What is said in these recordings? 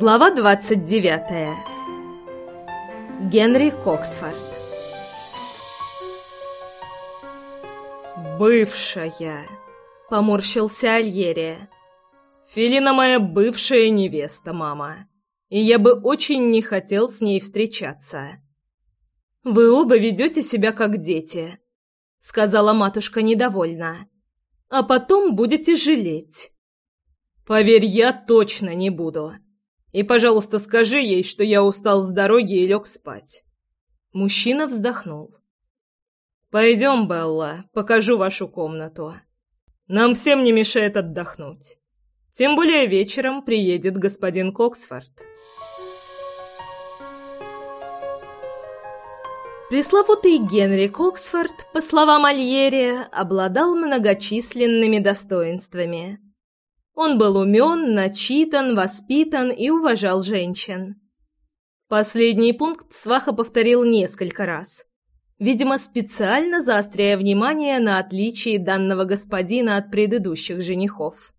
Глава 29. Генри Коксфорд. Бывшая, поморщился Альерия. Филина моя бывшая невеста, мама. И я бы очень не хотел с ней встречаться. Вы оба ведете себя как дети, сказала матушка недовольно. А потом будете жалеть. Поверь, я точно не буду. И, пожалуйста, скажи ей, что я устал с дороги и лег спать». Мужчина вздохнул. «Пойдем, Белла, покажу вашу комнату. Нам всем не мешает отдохнуть. Тем более вечером приедет господин Коксфорд». Пресловутый Генри Коксфорд, по словам Альери, обладал многочисленными достоинствами – он был умен, начитан, воспитан и уважал женщин. Последний пункт Сваха повторил несколько раз, видимо, специально заостряя внимание на отличии данного господина от предыдущих женихов.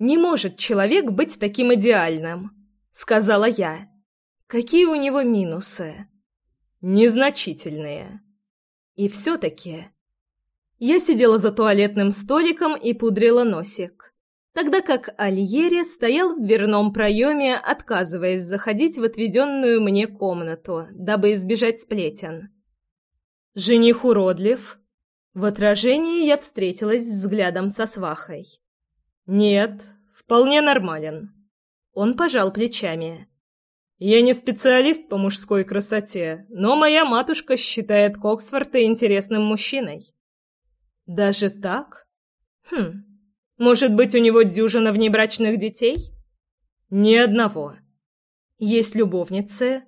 «Не может человек быть таким идеальным», — сказала я. «Какие у него минусы?» «Незначительные». «И все-таки...» Я сидела за туалетным столиком и пудрила носик тогда как Альери стоял в дверном проеме, отказываясь заходить в отведенную мне комнату, дабы избежать сплетен. «Жених уродлив?» В отражении я встретилась взглядом со свахой. «Нет, вполне нормален». Он пожал плечами. «Я не специалист по мужской красоте, но моя матушка считает Коксфорта интересным мужчиной». «Даже так? Хм, может быть, у него дюжина внебрачных детей? Ни одного. Есть любовницы.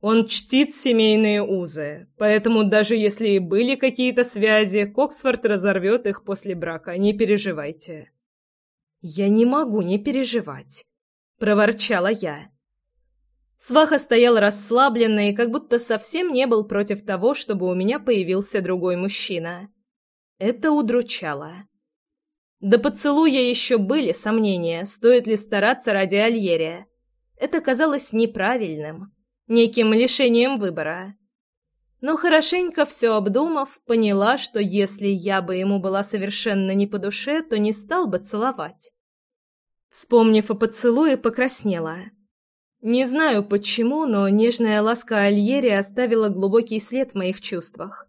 Он чтит семейные узы, поэтому даже если и были какие-то связи, Коксфорд разорвет их после брака, не переживайте. «Я не могу не переживать», — проворчала я. Сваха стоял расслабленно и как будто совсем не был против того, чтобы у меня появился другой мужчина. Это удручало. До поцелуя еще были сомнения, стоит ли стараться ради Альерия. Это казалось неправильным, неким лишением выбора. Но хорошенько все обдумав, поняла, что если я бы ему была совершенно не по душе, то не стал бы целовать. Вспомнив о поцелуе, покраснела. Не знаю почему, но нежная ласка Альери оставила глубокий след в моих чувствах.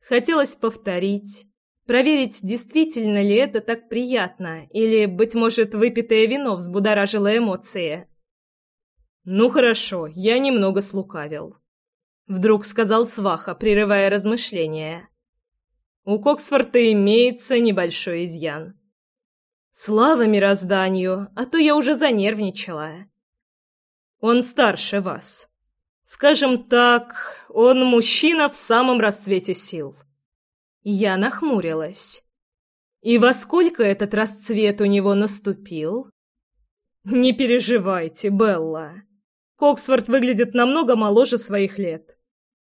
Хотелось повторить, проверить, действительно ли это так приятно, или, быть может, выпитое вино взбудоражило эмоции. «Ну хорошо, я немного слукавил», — вдруг сказал Сваха, прерывая размышления. «У Коксфорта имеется небольшой изъян». «Слава мирозданию, а то я уже занервничала». «Он старше вас. Скажем так, он мужчина в самом расцвете сил». Я нахмурилась. И во сколько этот расцвет у него наступил? Не переживайте, Белла. Коксфорд выглядит намного моложе своих лет.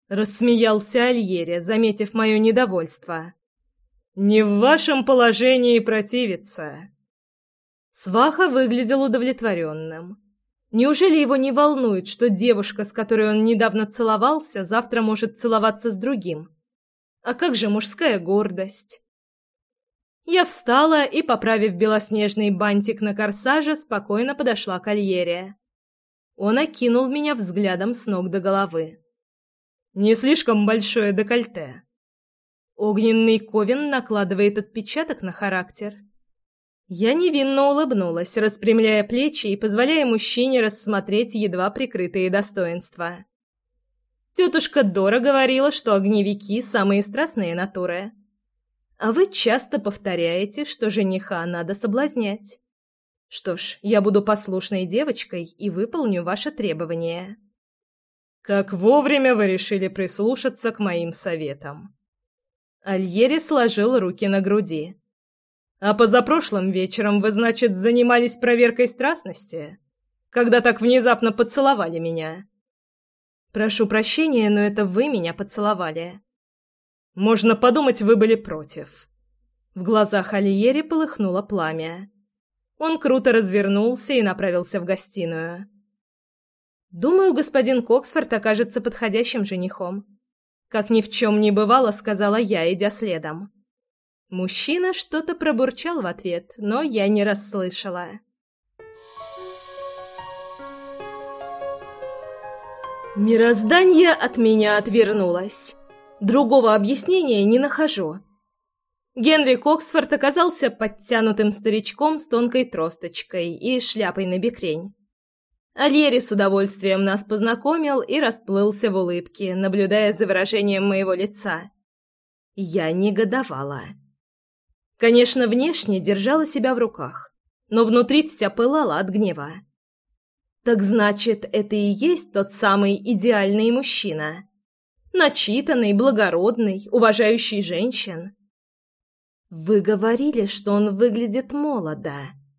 Рассмеялся Альере, заметив мое недовольство. Не в вашем положении противиться. Сваха выглядел удовлетворенным. Неужели его не волнует, что девушка, с которой он недавно целовался, завтра может целоваться с другим? А как же мужская гордость? Я встала и, поправив белоснежный бантик на корсаже, спокойно подошла к Альере. Он окинул меня взглядом с ног до головы. «Не слишком большое декольте». Огненный ковен накладывает отпечаток на характер. Я невинно улыбнулась, распрямляя плечи и позволяя мужчине рассмотреть едва прикрытые достоинства. Тетушка Дора говорила, что огневики – самые страстные натуры. А вы часто повторяете, что жениха надо соблазнять. Что ж, я буду послушной девочкой и выполню ваше требование. Как вовремя вы решили прислушаться к моим советам. Альери сложил руки на груди. А позапрошлым вечером вы, значит, занимались проверкой страстности? Когда так внезапно поцеловали меня? «Прошу прощения, но это вы меня поцеловали». «Можно подумать, вы были против». В глазах Альери полыхнуло пламя. Он круто развернулся и направился в гостиную. «Думаю, господин Коксфорд окажется подходящим женихом». Как ни в чем не бывало, сказала я, идя следом. Мужчина что-то пробурчал в ответ, но я не расслышала. Мироздание от меня отвернулось. Другого объяснения не нахожу. Генри Коксфорд оказался подтянутым старичком с тонкой тросточкой и шляпой на бекрень. Альери с удовольствием нас познакомил и расплылся в улыбке, наблюдая за выражением моего лица. Я негодовала. Конечно, внешне держала себя в руках, но внутри вся пылала от гнева. Так значит, это и есть тот самый идеальный мужчина. Начитанный, благородный, уважающий женщин. «Вы говорили, что он выглядит молодо»,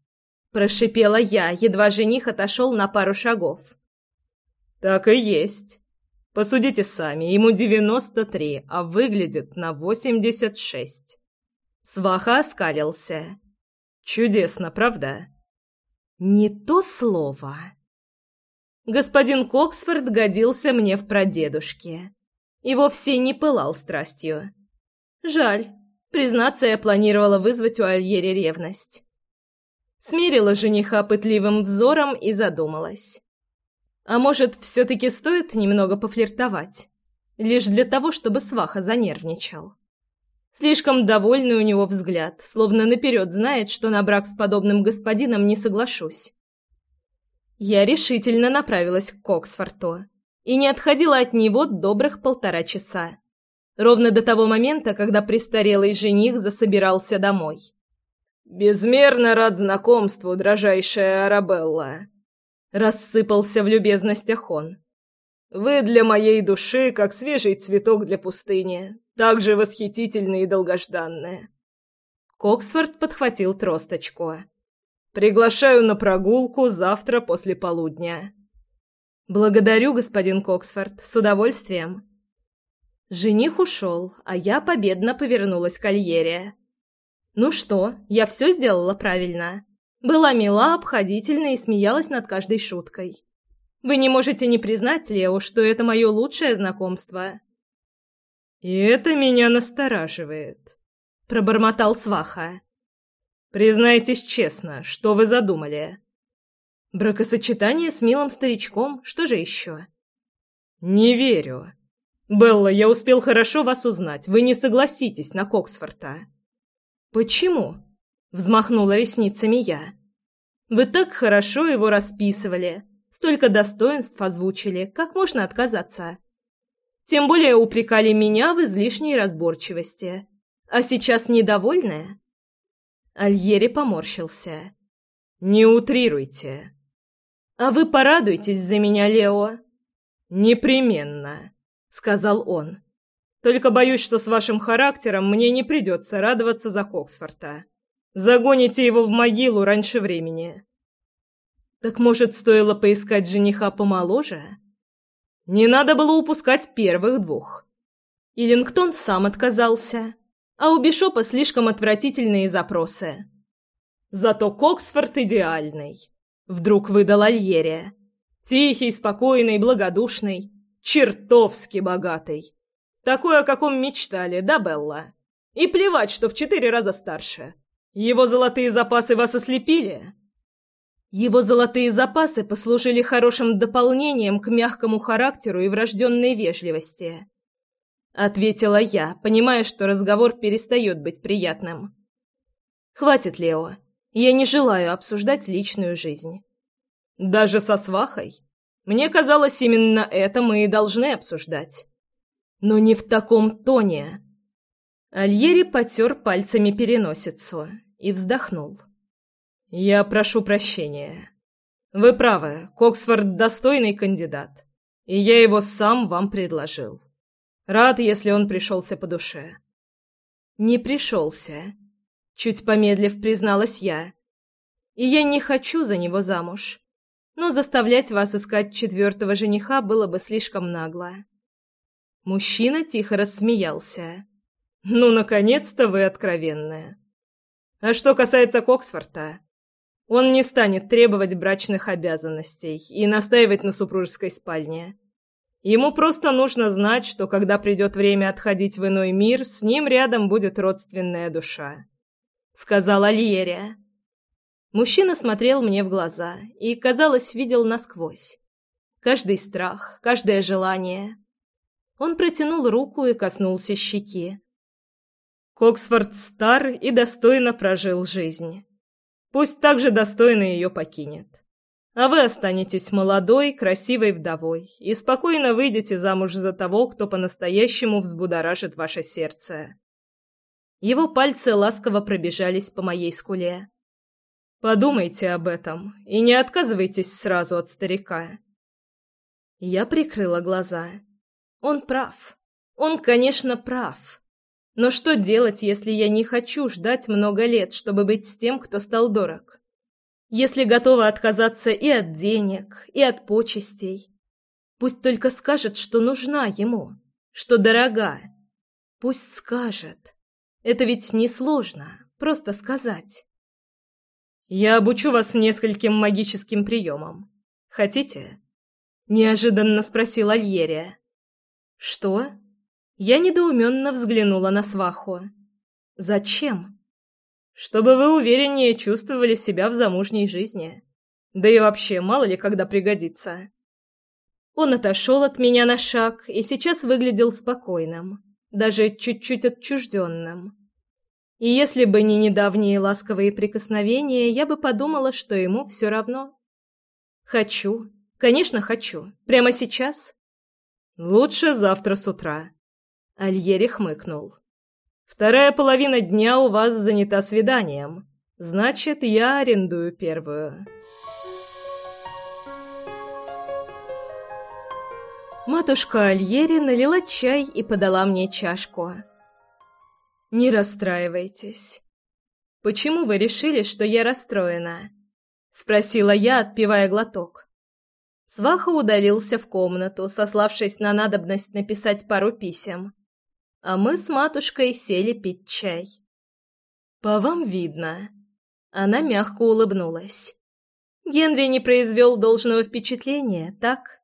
— прошипела я, едва жених отошел на пару шагов. «Так и есть. Посудите сами, ему девяносто три, а выглядит на восемьдесят шесть». Сваха оскалился. «Чудесно, правда?» «Не то слово» господин Коксфорд годился мне в прадедушке и вовсе не пылал страстью. Жаль. Признаться, я планировала вызвать у Альери ревность. Смерила жениха пытливым взором и задумалась. А может, все-таки стоит немного пофлиртовать? Лишь для того, чтобы сваха занервничал. Слишком довольный у него взгляд, словно наперед знает, что на брак с подобным господином не соглашусь. Я решительно направилась к Оксфорту и не отходила от него добрых полтора часа. Ровно до того момента, когда престарелый жених засобирался домой. «Безмерно рад знакомству, дрожайшая Арабелла!» Рассыпался в любезностях он. «Вы для моей души, как свежий цветок для пустыни, так же восхитительны и долгожданны». Коксфорд подхватил тросточку. Приглашаю на прогулку завтра после полудня. Благодарю, господин Коксфорд, с удовольствием. Жених ушел, а я победно повернулась к Альере. Ну что, я все сделала правильно. Была мила, обходительна и смеялась над каждой шуткой. Вы не можете не признать, Лео, что это мое лучшее знакомство. И это меня настораживает, пробормотал Сваха. Признайтесь честно, что вы задумали? Бракосочетание с милым старичком, что же еще? Не верю. Белла, я успел хорошо вас узнать. Вы не согласитесь на Коксфорта. Почему? Взмахнула ресницами я. Вы так хорошо его расписывали, столько достоинств озвучили. Как можно отказаться? Тем более упрекали меня в излишней разборчивости. А сейчас недовольная? Альери поморщился. «Не утрируйте!» «А вы порадуйтесь за меня, Лео!» «Непременно!» — сказал он. «Только боюсь, что с вашим характером мне не придется радоваться за Коксфорта. Загоните его в могилу раньше времени». «Так, может, стоило поискать жениха помоложе?» «Не надо было упускать первых двух». Иллингтон сам отказался а у Бишопа слишком отвратительные запросы. Зато Коксфорд идеальный. Вдруг выдал Альерия. Тихий, спокойный, благодушный, чертовски богатый. Такой, о каком мечтали, да, Белла? И плевать, что в четыре раза старше. Его золотые запасы вас ослепили? Его золотые запасы послужили хорошим дополнением к мягкому характеру и врожденной вежливости ответила я, понимая, что разговор перестает быть приятным. Хватит, Лео. Я не желаю обсуждать личную жизнь. Даже со свахой? Мне казалось, именно это мы и должны обсуждать. Но не в таком тоне. Альери потер пальцами переносицу и вздохнул. «Я прошу прощения. Вы правы, Коксфорд достойный кандидат, и я его сам вам предложил. Рад, если он пришелся по душе. Не пришелся. Чуть помедлив призналась я. И я не хочу за него замуж. Но заставлять вас искать четвертого жениха было бы слишком нагло. Мужчина тихо рассмеялся. «Ну, наконец-то вы откровенная. А что касается Коксфорта, он не станет требовать брачных обязанностей и настаивать на супружеской спальне. Ему просто нужно знать, что когда придет время отходить в иной мир, с ним рядом будет родственная душа», — сказала Льерия. Мужчина смотрел мне в глаза и, казалось, видел насквозь. Каждый страх, каждое желание. Он протянул руку и коснулся щеки. Коксфорд стар и достойно прожил жизнь. Пусть также достойно ее покинет. А вы останетесь молодой, красивой вдовой и спокойно выйдете замуж за того, кто по-настоящему взбудоражит ваше сердце. Его пальцы ласково пробежались по моей скуле. Подумайте об этом и не отказывайтесь сразу от старика. Я прикрыла глаза. Он прав. Он, конечно, прав. Но что делать, если я не хочу ждать много лет, чтобы быть с тем, кто стал дорог? если готова отказаться и от денег, и от почестей. Пусть только скажет, что нужна ему, что дорога. Пусть скажет. Это ведь несложно, просто сказать. «Я обучу вас нескольким магическим приемам. Хотите?» Неожиданно спросил Альерия. «Что?» Я недоуменно взглянула на сваху. «Зачем?» чтобы вы увереннее чувствовали себя в замужней жизни. Да и вообще, мало ли когда пригодится. Он отошел от меня на шаг и сейчас выглядел спокойным, даже чуть-чуть отчужденным. И если бы не недавние ласковые прикосновения, я бы подумала, что ему все равно. Хочу. Конечно, хочу. Прямо сейчас. Лучше завтра с утра. Альери хмыкнул. Вторая половина дня у вас занята свиданием. Значит, я арендую первую. Матушка Альери налила чай и подала мне чашку. «Не расстраивайтесь». «Почему вы решили, что я расстроена?» — спросила я, отпивая глоток. Сваха удалился в комнату, сославшись на надобность написать пару писем а мы с матушкой сели пить чай. «По вам видно». Она мягко улыбнулась. «Генри не произвел должного впечатления, так?»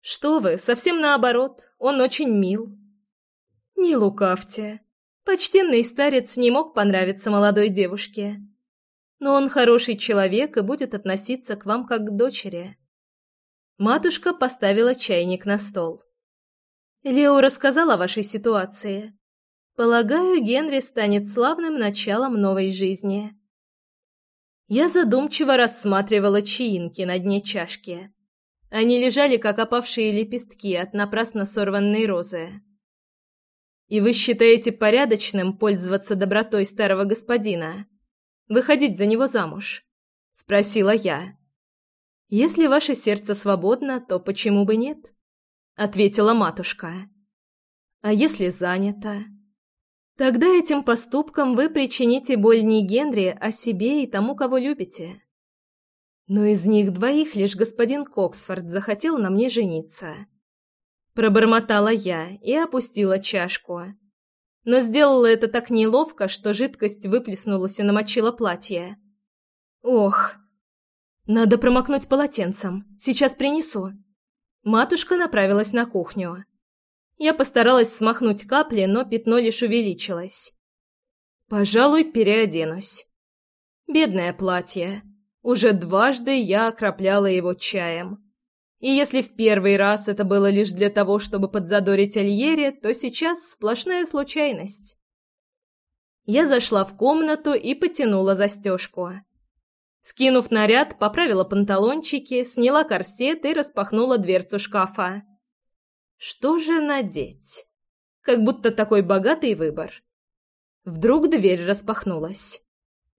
«Что вы, совсем наоборот, он очень мил». «Не лукавьте. Почтенный старец не мог понравиться молодой девушке. Но он хороший человек и будет относиться к вам как к дочери». Матушка поставила чайник на стол. Лео рассказал о вашей ситуации. Полагаю, Генри станет славным началом новой жизни. Я задумчиво рассматривала чаинки на дне чашки. Они лежали, как опавшие лепестки от напрасно сорванной розы. «И вы считаете порядочным пользоваться добротой старого господина? Выходить за него замуж?» — спросила я. «Если ваше сердце свободно, то почему бы нет?» – ответила матушка. «А если занята?» «Тогда этим поступком вы причините боль не Генри, а себе и тому, кого любите». «Но из них двоих лишь господин Коксфорд захотел на мне жениться». Пробормотала я и опустила чашку. Но сделала это так неловко, что жидкость выплеснулась и намочила платье. «Ох!» «Надо промокнуть полотенцем. Сейчас принесу», Матушка направилась на кухню. Я постаралась смахнуть капли, но пятно лишь увеличилось. Пожалуй, переоденусь. Бедное платье. Уже дважды я окропляла его чаем. И если в первый раз это было лишь для того, чтобы подзадорить Альере, то сейчас сплошная случайность. Я зашла в комнату и потянула застежку. Скинув наряд, поправила панталончики, сняла корсет и распахнула дверцу шкафа. Что же надеть? Как будто такой богатый выбор. Вдруг дверь распахнулась.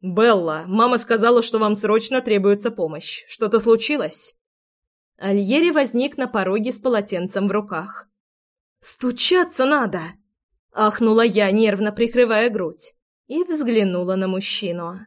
«Белла, мама сказала, что вам срочно требуется помощь. Что-то случилось?» Альери возник на пороге с полотенцем в руках. «Стучаться надо!» – ахнула я, нервно прикрывая грудь, и взглянула на мужчину.